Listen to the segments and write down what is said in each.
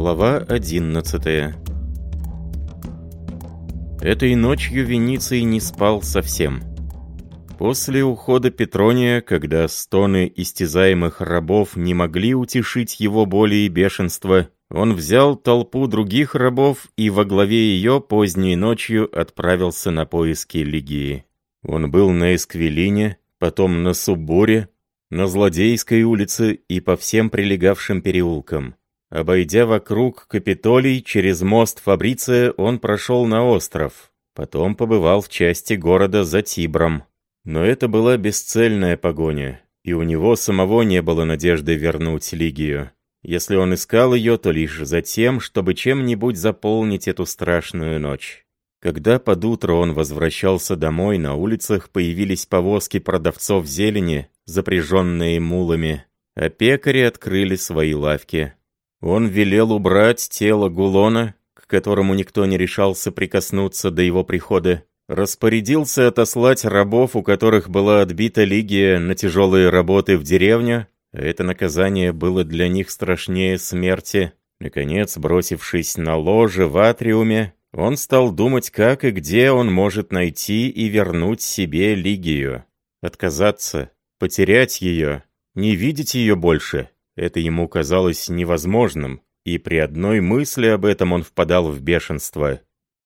Глава 11 Этой ночью Вениций не спал совсем. После ухода Петрония, когда стоны истязаемых рабов не могли утешить его боли и бешенство, он взял толпу других рабов и во главе ее поздней ночью отправился на поиски Лигии. Он был на Эсквилине, потом на Субборе, на Злодейской улице и по всем прилегавшим переулкам. Обойдя вокруг Капитолий, через мост Фабриция он прошел на остров. Потом побывал в части города за Тибром. Но это была бесцельная погоня, и у него самого не было надежды вернуть Лигию. Если он искал ее, то лишь за тем, чтобы чем-нибудь заполнить эту страшную ночь. Когда под утро он возвращался домой, на улицах появились повозки продавцов зелени, запряженные мулами, а пекари открыли свои лавки. Он велел убрать тело Гулона, к которому никто не решался прикоснуться до его прихода, распорядился отослать рабов, у которых была отбита лигия, на тяжелые работы в деревню, это наказание было для них страшнее смерти. Наконец, бросившись на ложе в атриуме, он стал думать, как и где он может найти и вернуть себе лигию. Отказаться, потерять ее, не видеть ее больше — это ему казалось невозможным, и при одной мысли об этом он впадал в бешенство.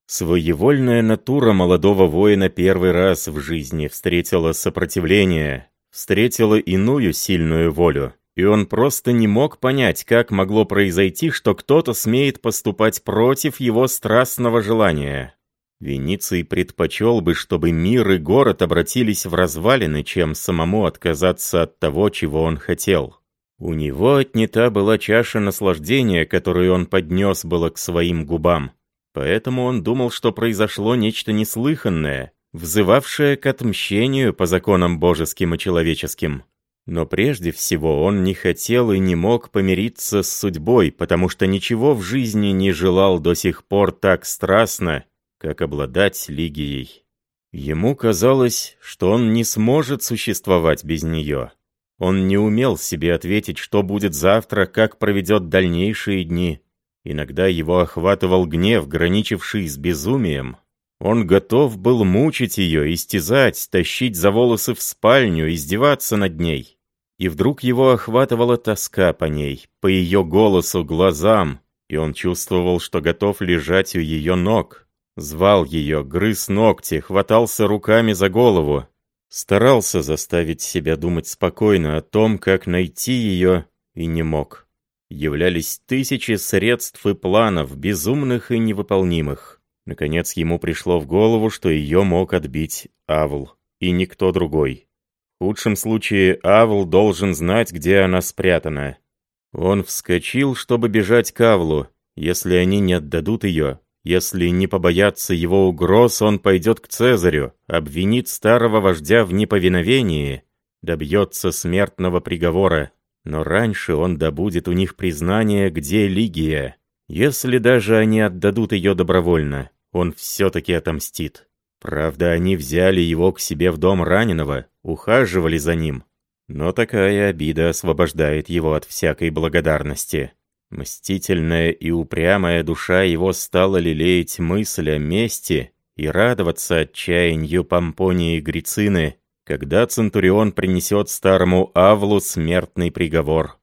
Своевольная натура молодого воина первый раз в жизни встретила сопротивление, встретила иную сильную волю, и он просто не мог понять, как могло произойти, что кто-то смеет поступать против его страстного желания. Вениций предпочел бы, чтобы мир и город обратились в развалины, чем самому отказаться от того, чего он хотел. У него отнята была чаша наслаждения, которую он поднес было к своим губам. Поэтому он думал, что произошло нечто неслыханное, взывавшее к отмщению по законам божеским и человеческим. Но прежде всего он не хотел и не мог помириться с судьбой, потому что ничего в жизни не желал до сих пор так страстно, как обладать Лигией. Ему казалось, что он не сможет существовать без нее. Он не умел себе ответить, что будет завтра, как проведет дальнейшие дни. Иногда его охватывал гнев, граничивший с безумием. Он готов был мучить ее, истязать, тащить за волосы в спальню, издеваться над ней. И вдруг его охватывала тоска по ней, по ее голосу, глазам, и он чувствовал, что готов лежать у ее ног. Звал ее, грыз ногти, хватался руками за голову, Старался заставить себя думать спокойно о том, как найти ее, и не мог. Являлись тысячи средств и планов, безумных и невыполнимых. Наконец ему пришло в голову, что ее мог отбить Авл, и никто другой. В худшем случае Авл должен знать, где она спрятана. Он вскочил, чтобы бежать к Авлу. Если они не отдадут ее, если не побояться его угроз, он пойдет к Цезарю, обвинит старого вождя в неповиновении, добьется смертного приговора. Но раньше он добудет у них признание, где Лигия. Если даже они отдадут ее добровольно, он все-таки отомстит. Правда, они взяли его к себе в дом раненого, ухаживали за ним. Но такая обида освобождает его от всякой благодарности. Мстительная и упрямая душа его стала лелеять мысль о мести и радоваться отчаянию Помпонии Грицины, когда Центурион принесет старому Авлу смертный приговор.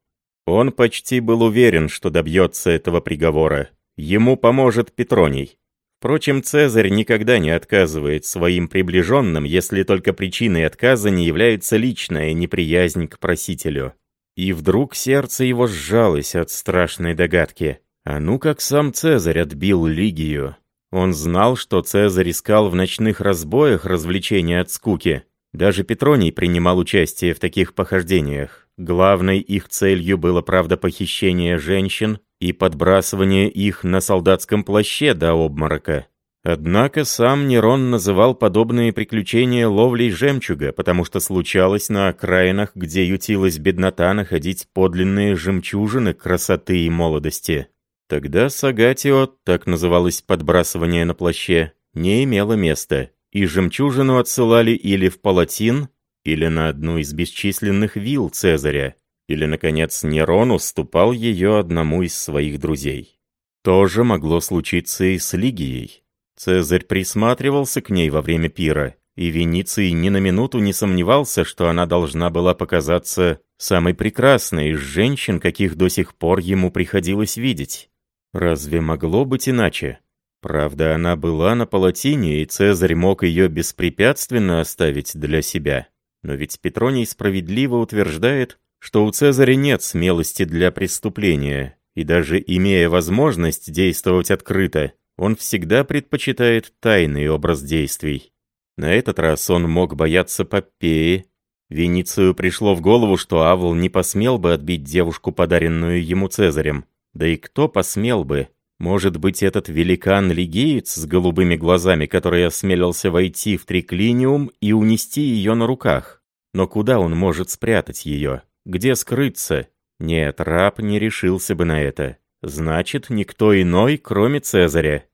Он почти был уверен, что добьется этого приговора. Ему поможет Петроний. Впрочем, Цезарь никогда не отказывает своим приближенным, если только причиной отказа не является личная неприязнь к просителю. И вдруг сердце его сжалось от страшной догадки. А ну как сам Цезарь отбил Лигию. Он знал, что Цезарь искал в ночных разбоях развлечения от скуки. Даже Петроний принимал участие в таких похождениях. Главной их целью было, правда, похищение женщин и подбрасывание их на солдатском плаще до обморока. Однако сам Нерон называл подобные приключения ловлей жемчуга, потому что случалось на окраинах, где ютилась беднота, находить подлинные жемчужины красоты и молодости. Тогда сагатио, так называлось подбрасывание на плаще, не имело места, и жемчужину отсылали или в палатин, или на одну из бесчисленных вил Цезаря, или, наконец, Нерон уступал ее одному из своих друзей. То же могло случиться и с Лигией. Цезарь присматривался к ней во время пира, и Вениций ни на минуту не сомневался, что она должна была показаться самой прекрасной из женщин, каких до сих пор ему приходилось видеть. Разве могло быть иначе? Правда, она была на палатине, и Цезарь мог ее беспрепятственно оставить для себя. Но ведь Петроний справедливо утверждает, что у Цезаря нет смелости для преступления, и даже имея возможность действовать открыто, он всегда предпочитает тайный образ действий. На этот раз он мог бояться Попеи. Веницию пришло в голову, что Авл не посмел бы отбить девушку, подаренную ему Цезарем. Да и кто посмел бы? Может быть, этот великан-лигеец с голубыми глазами, который осмелился войти в триклиниум и унести ее на руках? Но куда он может спрятать ее? Где скрыться? Нет, раб не решился бы на это. Значит, никто иной, кроме Цезаря.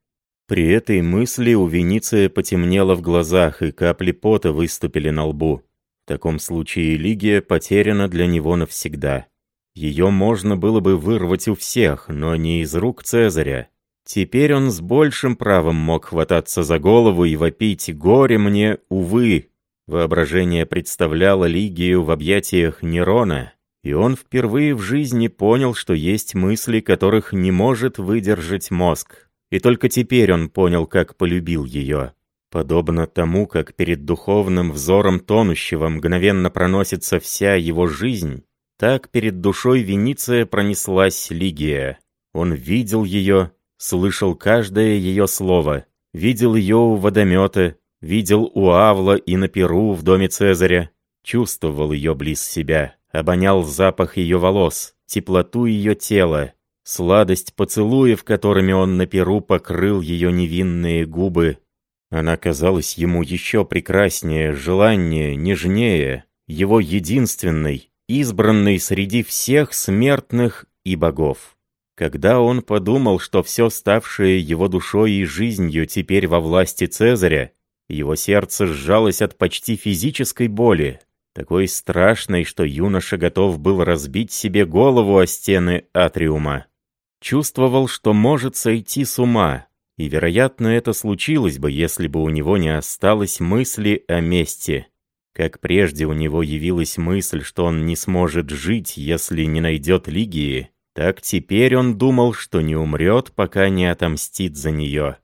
При этой мысли у Вениция потемнело в глазах, и капли пота выступили на лбу. В таком случае Лигия потеряна для него навсегда. Ее можно было бы вырвать у всех, но не из рук Цезаря. Теперь он с большим правом мог хвататься за голову и вопить «Горе мне, увы!». Воображение представляло Лигию в объятиях Нерона, и он впервые в жизни понял, что есть мысли, которых не может выдержать мозг. И только теперь он понял, как полюбил ее. Подобно тому, как перед духовным взором тонущего мгновенно проносится вся его жизнь, так перед душой Вениция пронеслась Лигия. Он видел ее, слышал каждое ее слово, видел ее у водомета, видел у Авла и на Перу в доме Цезаря, чувствовал ее близ себя, обонял запах ее волос, теплоту ее тела, сладость поцелуев, которыми он на перу покрыл ее невинные губы. Она казалась ему еще прекраснее, желаннее, нежнее, его единственной, избранной среди всех смертных и богов. Когда он подумал, что все ставшее его душой и жизнью теперь во власти Цезаря, его сердце сжалось от почти физической боли, такой страшной, что юноша готов был разбить себе голову о стены атриума. Чувствовал, что может сойти с ума, и, вероятно, это случилось бы, если бы у него не осталось мысли о мести. Как прежде у него явилась мысль, что он не сможет жить, если не найдет Лигии, так теперь он думал, что не умрет, пока не отомстит за нее.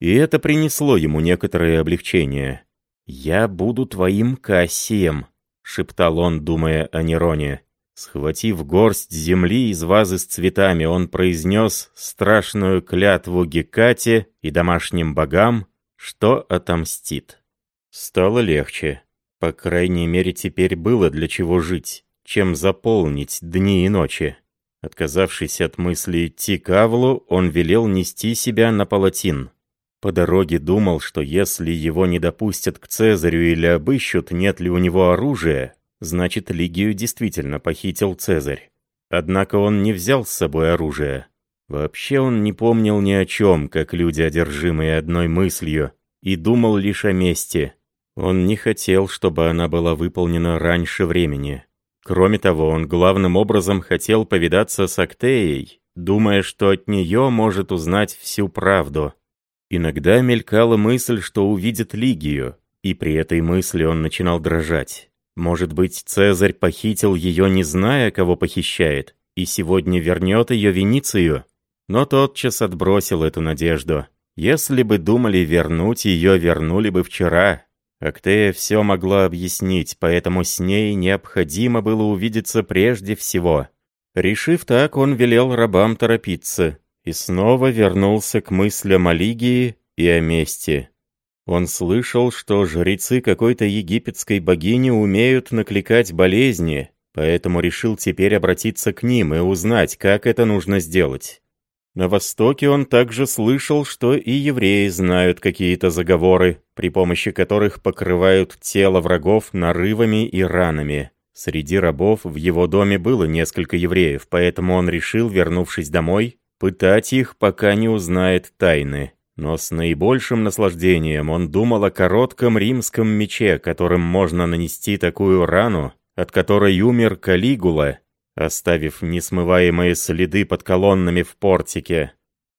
И это принесло ему некоторое облегчение. «Я буду твоим Кассием», — шептал он, думая о Нероне. Схватив горсть земли из вазы с цветами, он произнес страшную клятву Гекате и домашним богам, что отомстит. Стало легче. По крайней мере, теперь было для чего жить, чем заполнить дни и ночи. Отказавшись от мысли идти к Авлу, он велел нести себя на палатин. По дороге думал, что если его не допустят к Цезарю или обыщут, нет ли у него оружия, Значит, Лигию действительно похитил Цезарь. Однако он не взял с собой оружие. Вообще он не помнил ни о чем, как люди, одержимые одной мыслью, и думал лишь о мести. Он не хотел, чтобы она была выполнена раньше времени. Кроме того, он главным образом хотел повидаться с Актеей, думая, что от нее может узнать всю правду. Иногда мелькала мысль, что увидит Лигию, и при этой мысли он начинал дрожать. Может быть, Цезарь похитил ее, не зная, кого похищает, и сегодня вернет ее Веницию? Но тотчас отбросил эту надежду. Если бы думали вернуть ее, вернули бы вчера. Актея все могла объяснить, поэтому с ней необходимо было увидеться прежде всего. Решив так, он велел рабам торопиться и снова вернулся к мыслям о Лигии и о мести. Он слышал, что жрецы какой-то египетской богини умеют накликать болезни, поэтому решил теперь обратиться к ним и узнать, как это нужно сделать. На Востоке он также слышал, что и евреи знают какие-то заговоры, при помощи которых покрывают тело врагов нарывами и ранами. Среди рабов в его доме было несколько евреев, поэтому он решил, вернувшись домой, пытать их, пока не узнает тайны. Но с наибольшим наслаждением он думал о коротком римском мече, которым можно нанести такую рану, от которой умер Калигула, оставив несмываемые следы под колоннами в портике.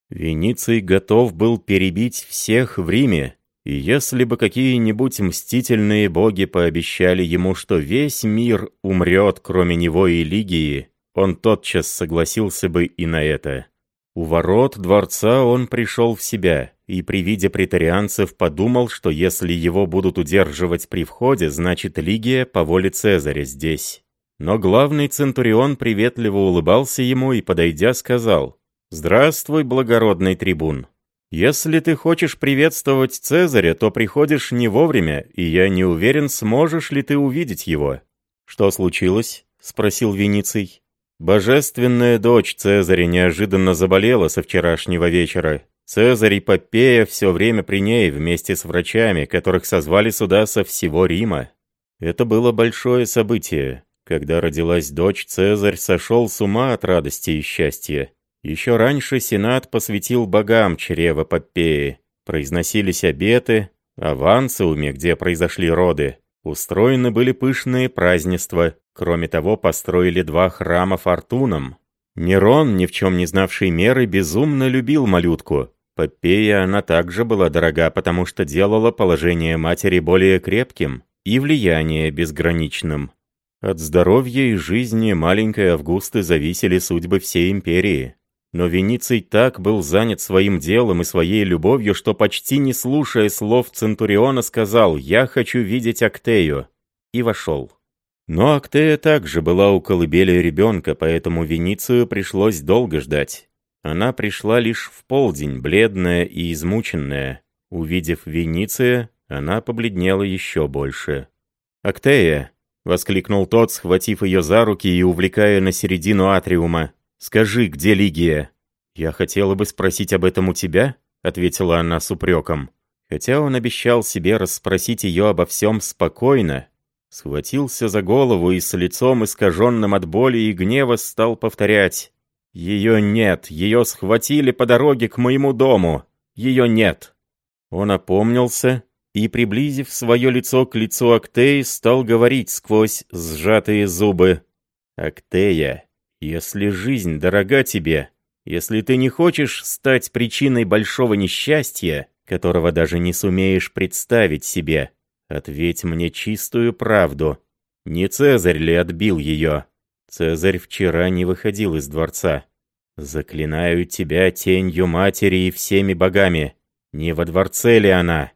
Вениций готов был перебить всех в Риме, и если бы какие-нибудь мстительные боги пообещали ему, что весь мир умрет, кроме него и Лигии, он тотчас согласился бы и на это. У ворот дворца он пришел в себя, и при виде претарианцев подумал, что если его будут удерживать при входе, значит Лигия по воле Цезаря здесь. Но главный центурион приветливо улыбался ему и, подойдя, сказал, «Здравствуй, благородный трибун. Если ты хочешь приветствовать Цезаря, то приходишь не вовремя, и я не уверен, сможешь ли ты увидеть его». «Что случилось?» — спросил Вениций. «Божественная дочь Цезаря неожиданно заболела со вчерашнего вечера. Цезарь и Попея все время при ней вместе с врачами, которых созвали сюда со всего Рима. Это было большое событие. Когда родилась дочь, Цезарь сошел с ума от радости и счастья. Еще раньше Сенат посвятил богам чрева Попеи. Произносились обеты, а в Ансиуме, где произошли роды, устроены были пышные празднества. Кроме того, построили два храма фортунам. Нерон, ни в чем не знавший меры, безумно любил малютку. Попея она также была дорога, потому что делала положение матери более крепким и влияние безграничным. От здоровья и жизни маленькой Августы зависели судьбы всей империи. Но Вениций так был занят своим делом и своей любовью, что почти не слушая слов Центуриона сказал «Я хочу видеть Актею» и вошел. Но Актея также была у колыбели ребенка, поэтому Веницию пришлось долго ждать. Она пришла лишь в полдень, бледная и измученная. Увидев Вениция, она побледнела еще больше. «Актея!» — воскликнул тот, схватив ее за руки и увлекая на середину атриума. «Скажи, где Лигия?» «Я хотела бы спросить об этом у тебя», — ответила она с упреком. Хотя он обещал себе расспросить ее обо всем спокойно, схватился за голову и с лицом искаженным от боли и гнева стал повторять. «Ее нет, ее схватили по дороге к моему дому. Ее нет». Он опомнился и, приблизив свое лицо к лицу Актеи, стал говорить сквозь сжатые зубы. «Актея, если жизнь дорога тебе, если ты не хочешь стать причиной большого несчастья, которого даже не сумеешь представить себе, ответь мне чистую правду. Не Цезарь ли отбил ее? Цезарь вчера не выходил из дворца. Заклинаю тебя тенью матери и всеми богами. Не во дворце ли она?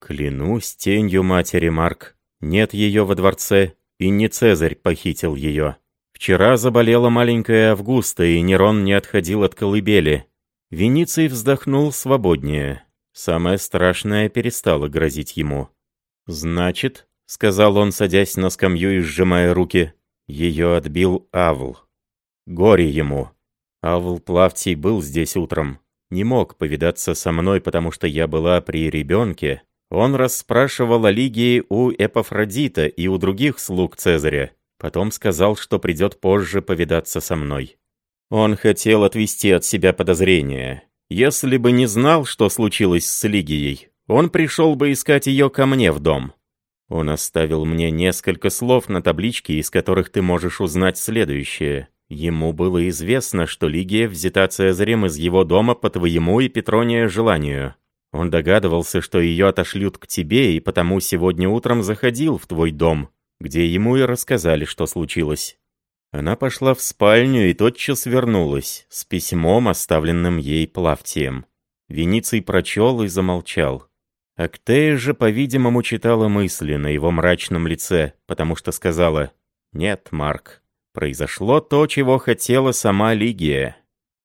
Клянусь тенью матери, Марк. Нет ее во дворце, и не Цезарь похитил ее. Вчера заболела маленькая Августа, и Нерон не отходил от колыбели. Вениций вздохнул свободнее. Самое страшное перестало грозить ему. «Значит», — сказал он, садясь на скамью и сжимая руки, — «ее отбил Авл. Горе ему. Авл Плавтий был здесь утром. Не мог повидаться со мной, потому что я была при ребенке. Он расспрашивал о Лигии у Эпофродита и у других слуг Цезаря. Потом сказал, что придет позже повидаться со мной. Он хотел отвести от себя подозрения. Если бы не знал, что случилось с Лигией, он пришел бы искать ее ко мне в дом. Он оставил мне несколько слов на табличке, из которых ты можешь узнать следующее. Ему было известно, что Лигия взята Цезарем из его дома по твоему и Петрония желанию. Он догадывался, что ее отошлют к тебе, и потому сегодня утром заходил в твой дом, где ему и рассказали, что случилось. Она пошла в спальню и тотчас вернулась с письмом, оставленным ей Плавтием. Вениций прочел и замолчал. Актея же, по-видимому, читала мысли на его мрачном лице, потому что сказала «Нет, Марк, произошло то, чего хотела сама Лигия».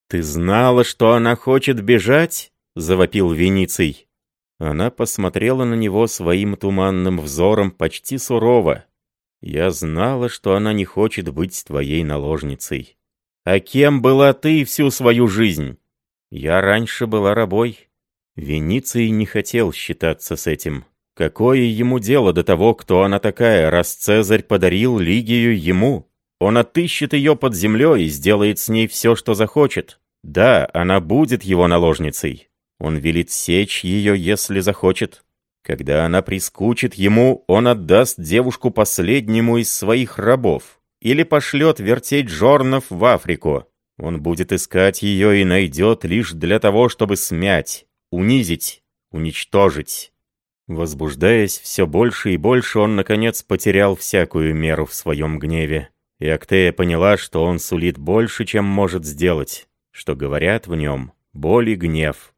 «Ты знала, что она хочет бежать?» — завопил Вениций. Она посмотрела на него своим туманным взором почти сурово. Я знала, что она не хочет быть твоей наложницей. А кем была ты всю свою жизнь? Я раньше была рабой. Вениций не хотел считаться с этим. Какое ему дело до того, кто она такая, раз Цезарь подарил Лигию ему? Он отыщет ее под землей и сделает с ней все, что захочет. Да, она будет его наложницей. Он велит сечь ее, если захочет. Когда она прискучит ему, он отдаст девушку последнему из своих рабов или пошлет вертеть жорнов в Африку. Он будет искать ее и найдет лишь для того, чтобы смять, унизить, уничтожить. Возбуждаясь все больше и больше, он, наконец, потерял всякую меру в своем гневе. И Актея поняла, что он сулит больше, чем может сделать, что говорят в нем боль и гнев.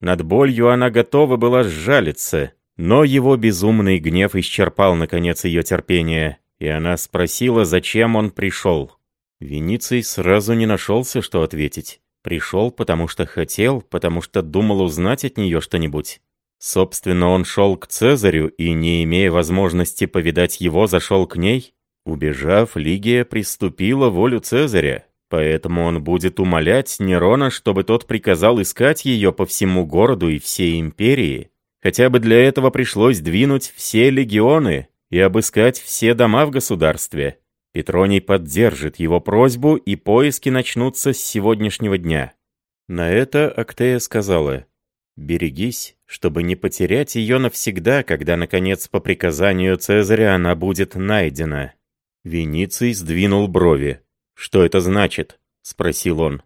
Над болью она готова была сжалиться, но его безумный гнев исчерпал, наконец, ее терпение, и она спросила, зачем он пришел. Вениций сразу не нашелся, что ответить. Пришел, потому что хотел, потому что думал узнать от нее что-нибудь. Собственно, он шел к Цезарю и, не имея возможности повидать его, зашел к ней. Убежав, Лигия приступила волю Цезаря, поэтому он будет умолять Нерона, чтобы тот приказал искать ее по всему городу и всей империи. Хотя бы для этого пришлось двинуть все легионы и обыскать все дома в государстве. Петроний поддержит его просьбу, и поиски начнутся с сегодняшнего дня. На это Актея сказала, «Берегись, чтобы не потерять ее навсегда, когда, наконец, по приказанию Цезаря она будет найдена». Вениций сдвинул брови. «Что это значит?» — спросил он.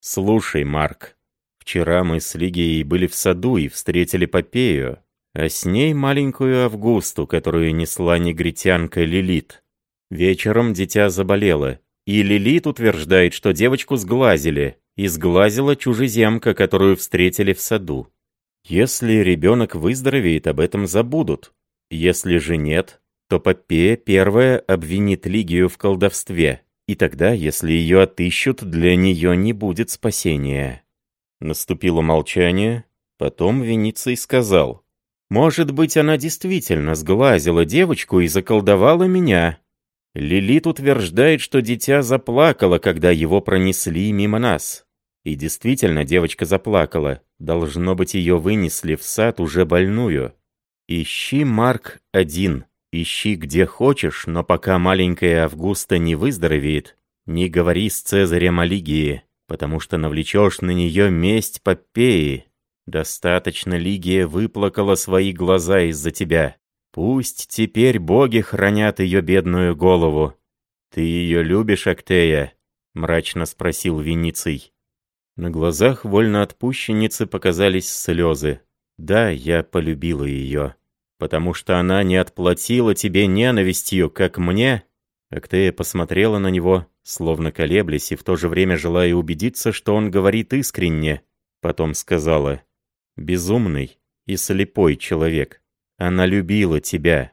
«Слушай, Марк, вчера мы с Лигией были в саду и встретили Попею, а с ней маленькую Августу, которую несла негритянка Лилит. Вечером дитя заболело, и Лилит утверждает, что девочку сглазили, и сглазила чужеземка, которую встретили в саду. Если ребенок выздоровеет, об этом забудут. Если же нет, то Попея первая обвинит Лигию в колдовстве, и тогда, если ее отыщут, для нее не будет спасения. Наступило молчание, потом Вениций сказал, «Может быть, она действительно сглазила девочку и заколдовала меня. Лилит утверждает, что дитя заплакало, когда его пронесли мимо нас. И действительно, девочка заплакала. Должно быть, ее вынесли в сад уже больную. Ищи, Марк, один. Ищи где хочешь, но пока маленькая Августа не выздоровеет, не говори с Цезарем о Лигии, потому что навлечешь на нее месть Попеи. Достаточно Лигия выплакала свои глаза из-за тебя. Пусть теперь боги хранят ее бедную голову. Ты ее любишь, Актея? Мрачно спросил Вениций. На глазах вольноотпущенницы показались слезы. «Да, я полюбила ее. Потому что она не отплатила тебе ненавистью, как мне». Актея посмотрела на него, словно колеблясь, и в то же время желая убедиться, что он говорит искренне. Потом сказала, «Безумный и слепой человек. Она любила тебя».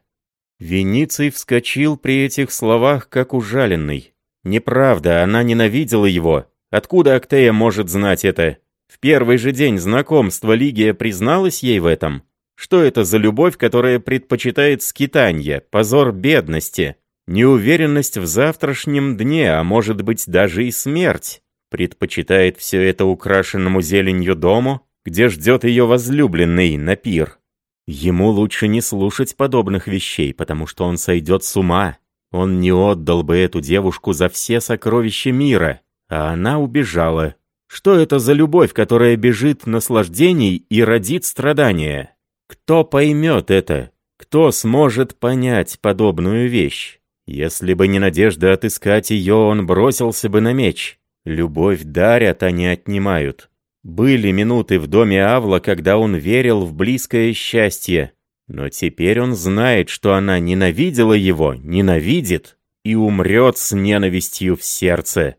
Вениций вскочил при этих словах, как ужаленный. Неправда, она ненавидела его, Откуда Актея может знать это? В первый же день знакомства Лигия призналась ей в этом. Что это за любовь, которая предпочитает скитанье, позор бедности, неуверенность в завтрашнем дне, а может быть даже и смерть? Предпочитает все это украшенному зеленью дому, где ждет ее возлюбленный на пир. Ему лучше не слушать подобных вещей, потому что он сойдет с ума. Он не отдал бы эту девушку за все сокровища мира а она убежала. Что это за любовь, которая бежит наслаждений и родит страдания? Кто поймет это? Кто сможет понять подобную вещь? Если бы не надежда отыскать ее, он бросился бы на меч. Любовь дарят, а не отнимают. Были минуты в доме Авла, когда он верил в близкое счастье. Но теперь он знает, что она ненавидела его, ненавидит и умрет с ненавистью в сердце.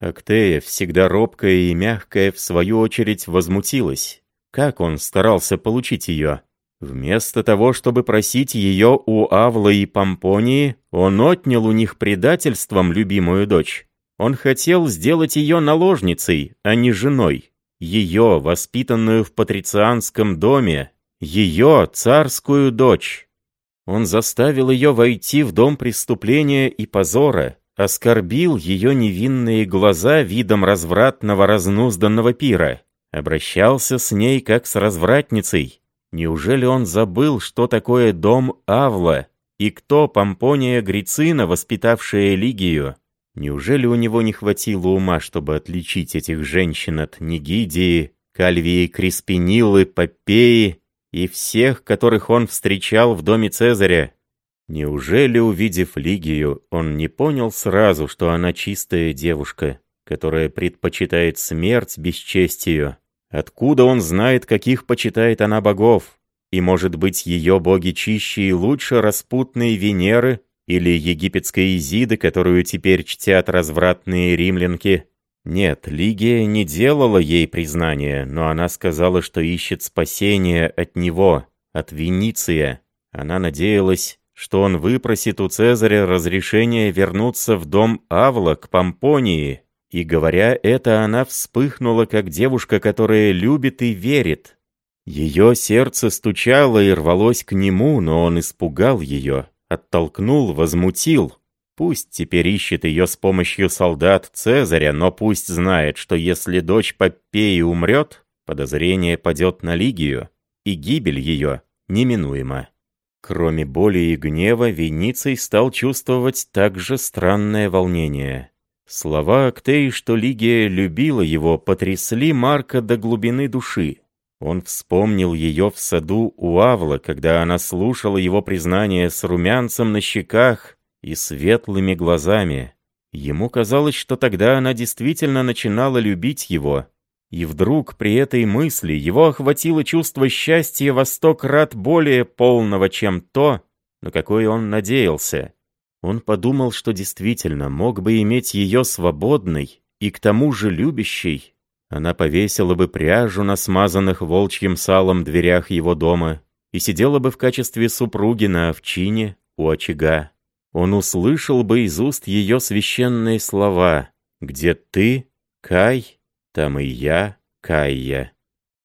Актея, всегда робкая и мягкая, в свою очередь возмутилась. Как он старался получить ее? Вместо того, чтобы просить ее у Авла и Помпонии, он отнял у них предательством любимую дочь. Он хотел сделать ее наложницей, а не женой. Ее, воспитанную в патрицианском доме, ее, царскую дочь. Он заставил ее войти в дом преступления и позора, оскорбил ее невинные глаза видом развратного разнузданного пира, обращался с ней как с развратницей. Неужели он забыл, что такое дом Авла, и кто Помпония Грицина, воспитавшая Лигию? Неужели у него не хватило ума, чтобы отличить этих женщин от Нигидии, Кальвии Криспинилы, Попеи и всех, которых он встречал в доме Цезаря? Неужели, увидев Лигию, он не понял сразу, что она чистая девушка, которая предпочитает смерть бесчестию? Откуда он знает, каких почитает она богов? И, может быть, ее боги чище и лучше распутные Венеры или египетской Изиды, которую теперь чтят развратные римлянки? Нет, Лигия не делала ей признания, но она сказала, что ищет спасения от него, от Вениция. Она надеялась, что он выпросит у Цезаря разрешение вернуться в дом Авла к Помпонии. И говоря это, она вспыхнула, как девушка, которая любит и верит. Ее сердце стучало и рвалось к нему, но он испугал ее, оттолкнул, возмутил. Пусть теперь ищет ее с помощью солдат Цезаря, но пусть знает, что если дочь Попеи умрет, подозрение падет на Лигию, и гибель ее неминуема. Кроме боли и гнева, Вениций стал чувствовать также странное волнение. Слова Актеи, что Лигия любила его, потрясли Марка до глубины души. Он вспомнил ее в саду у Авла, когда она слушала его признание с румянцем на щеках и светлыми глазами. Ему казалось, что тогда она действительно начинала любить его. И вдруг при этой мысли его охватило чувство счастья во сто крат более полного, чем то, на какое он надеялся. Он подумал, что действительно мог бы иметь ее свободной и к тому же любящей. Она повесила бы пряжу на смазанных волчьим салом дверях его дома и сидела бы в качестве супруги на овчине у очага он услышал бы из уст ее священные слова «Где ты, Кай, там и я, Кайя».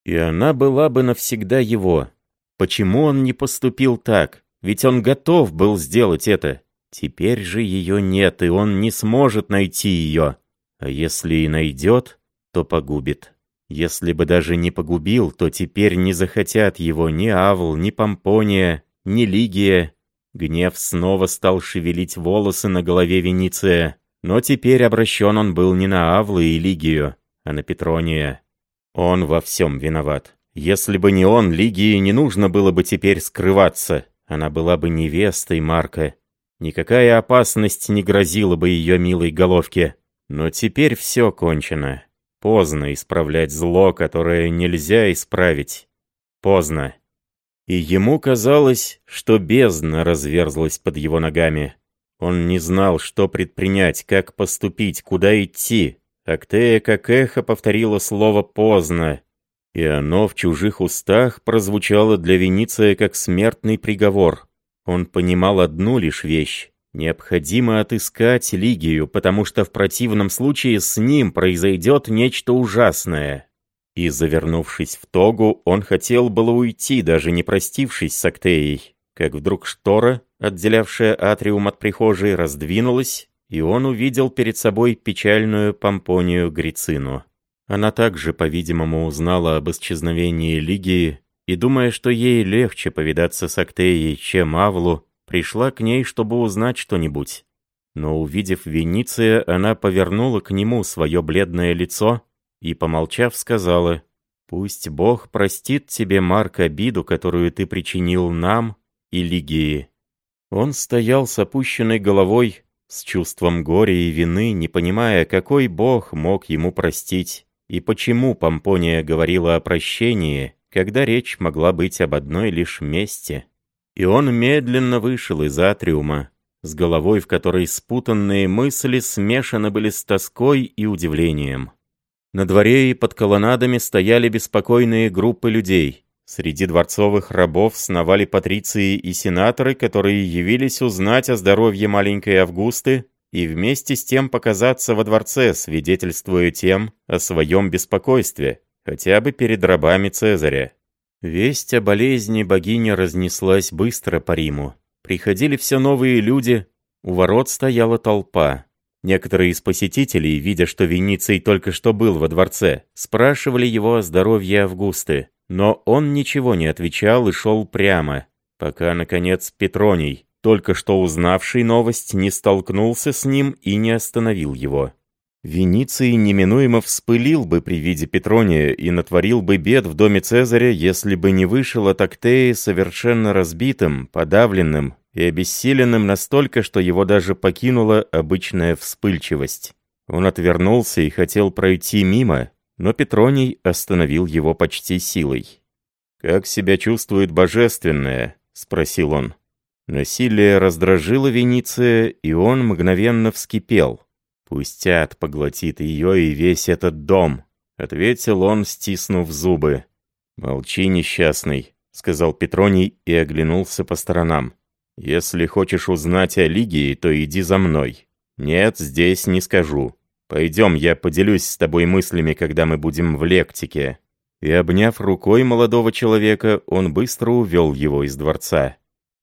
И она была бы навсегда его. Почему он не поступил так? Ведь он готов был сделать это. Теперь же ее нет, и он не сможет найти ее. А если и найдет, то погубит. Если бы даже не погубил, то теперь не захотят его ни Авл, ни Помпония, ни Лигия, Гнев снова стал шевелить волосы на голове Вениция, но теперь обращен он был не на Авлы и Лигию, а на Петрония. Он во всем виноват. Если бы не он, Лигии не нужно было бы теперь скрываться. Она была бы невестой Марка. Никакая опасность не грозила бы ее милой головке. Но теперь все кончено. Поздно исправлять зло, которое нельзя исправить. Поздно. И ему казалось, что бездна разверзлась под его ногами. Он не знал, что предпринять, как поступить, куда идти. Актея как эхо повторила слово «поздно», и оно в чужих устах прозвучало для Вениция как смертный приговор. Он понимал одну лишь вещь. Необходимо отыскать Лигию, потому что в противном случае с ним произойдет нечто ужасное. И, завернувшись в тогу, он хотел было уйти, даже не простившись с Актеей, как вдруг штора, отделявшая атриум от прихожей, раздвинулась, и он увидел перед собой печальную помпонию Грицину. Она также, по-видимому, узнала об исчезновении Лигии, и, думая, что ей легче повидаться с Актеей, чем Авлу, пришла к ней, чтобы узнать что-нибудь. Но, увидев Вениция, она повернула к нему свое бледное лицо, и, помолчав, сказала, «Пусть Бог простит тебе, Марк, обиду, которую ты причинил нам и Лигии». Он стоял с опущенной головой, с чувством горя и вины, не понимая, какой Бог мог ему простить, и почему Помпония говорила о прощении, когда речь могла быть об одной лишь мести. И он медленно вышел из атриума, с головой, в которой спутанные мысли смешаны были с тоской и удивлением. На дворе и под колоннадами стояли беспокойные группы людей. Среди дворцовых рабов сновали патриции и сенаторы, которые явились узнать о здоровье маленькой Августы и вместе с тем показаться во дворце, свидетельствуя тем о своем беспокойстве, хотя бы перед рабами Цезаря. Весть о болезни богини разнеслась быстро по Риму. Приходили все новые люди, у ворот стояла толпа. Некоторые из посетителей, видя, что Вениций только что был во дворце, спрашивали его о здоровье Августы, но он ничего не отвечал и шел прямо, пока, наконец, Петроний, только что узнавший новость, не столкнулся с ним и не остановил его. Вениций неминуемо вспылил бы при виде Петрония и натворил бы бед в доме Цезаря, если бы не вышел от Актеи совершенно разбитым, подавленным и обессиленным настолько, что его даже покинула обычная вспыльчивость. Он отвернулся и хотел пройти мимо, но Петроний остановил его почти силой. «Как себя чувствует божественное?» — спросил он. Насилие раздражило Вениция, и он мгновенно вскипел. «Пусть поглотит ее и весь этот дом», — ответил он, стиснув зубы. «Молчи, несчастный», — сказал Петроний и оглянулся по сторонам. «Если хочешь узнать о Лигии, то иди за мной. Нет, здесь не скажу. Пойдем, я поделюсь с тобой мыслями, когда мы будем в лектике». И, обняв рукой молодого человека, он быстро увел его из дворца.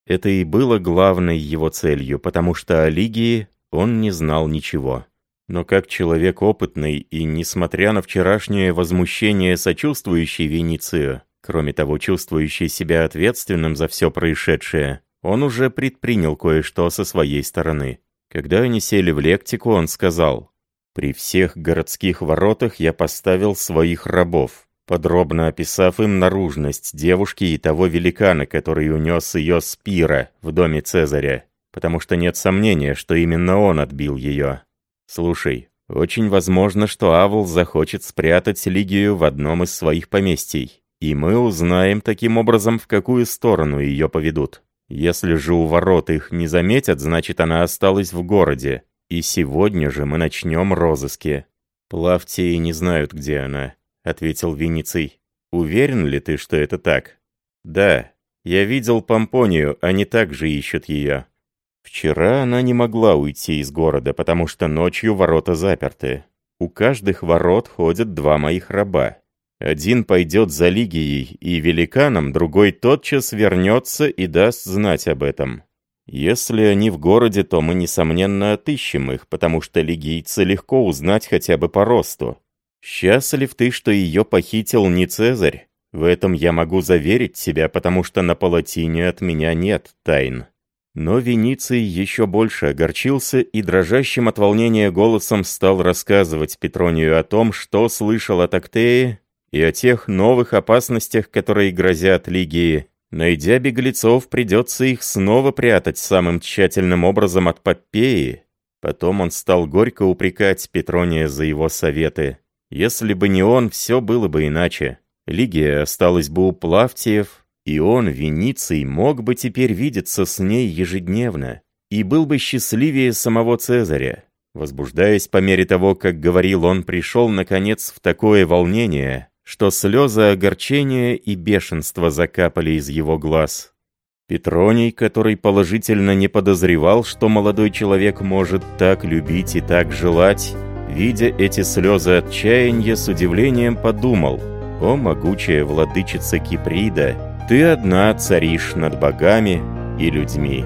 Это и было главной его целью, потому что о Лигии он не знал ничего. Но как человек опытный и, несмотря на вчерашнее возмущение сочувствующий Веницию, кроме того, чувствующий себя ответственным за все происшедшее, он уже предпринял кое-что со своей стороны. Когда они сели в лектику, он сказал, «При всех городских воротах я поставил своих рабов, подробно описав им наружность девушки и того великана, который унес ее с пира в доме Цезаря, потому что нет сомнения, что именно он отбил ее. «Слушай, очень возможно, что Авл захочет спрятать Лигию в одном из своих поместий, и мы узнаем таким образом, в какую сторону ее поведут. Если же у ворот их не заметят, значит, она осталась в городе, и сегодня же мы начнем розыски». «Плавтии не знают, где она», — ответил Вениций. «Уверен ли ты, что это так?» «Да, я видел Помпонию, они также ищут ее». Вчера она не могла уйти из города, потому что ночью ворота заперты. У каждых ворот ходят два моих раба. Один пойдет за Лигией и Великаном, другой тотчас вернется и даст знать об этом. Если они в городе, то мы, несомненно, отыщем их, потому что лигийцы легко узнать хотя бы по росту. Счастлив ты, что ее похитил не Цезарь? В этом я могу заверить тебя, потому что на палатине от меня нет тайн. Но Вениций еще больше огорчился и дрожащим от волнения голосом стал рассказывать Петронию о том, что слышал от Актеи и о тех новых опасностях, которые грозят Лигии. Найдя беглецов, придется их снова прятать самым тщательным образом от Попеи. Потом он стал горько упрекать Петрония за его советы. Если бы не он, все было бы иначе. Лигия осталась бы у Плавтиев, и он, Вениций, мог бы теперь видеться с ней ежедневно и был бы счастливее самого Цезаря. Возбуждаясь по мере того, как говорил он, пришел, наконец, в такое волнение, что слезы огорчения и бешенства закапали из его глаз. Петроний, который положительно не подозревал, что молодой человек может так любить и так желать, видя эти слезы отчаяния, с удивлением подумал, «О, могучая владычица Киприда!» Ты одна царишь над богами и людьми.